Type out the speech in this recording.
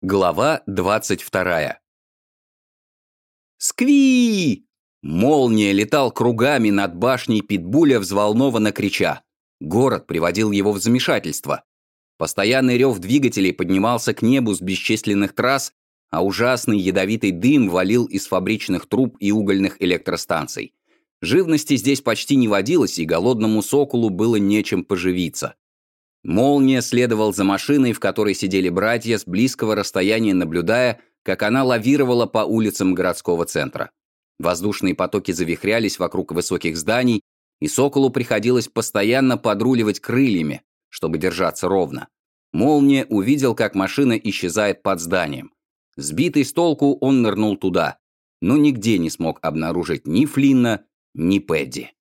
Глава 22. «Скви!» Молния летал кругами над башней Питбуля, взволнованно крича. Город приводил его в замешательство. Постоянный рев двигателей поднимался к небу с бесчисленных трасс, а ужасный ядовитый дым валил из фабричных труб и угольных электростанций. Живности здесь почти не водилось, и голодному соколу было нечем поживиться. Молния следовал за машиной, в которой сидели братья, с близкого расстояния наблюдая, как она лавировала по улицам городского центра. Воздушные потоки завихрялись вокруг высоких зданий, и Соколу приходилось постоянно подруливать крыльями, чтобы держаться ровно. Молния увидел, как машина исчезает под зданием. Сбитый с толку, он нырнул туда, но нигде не смог обнаружить ни Флинна, ни Пэдди.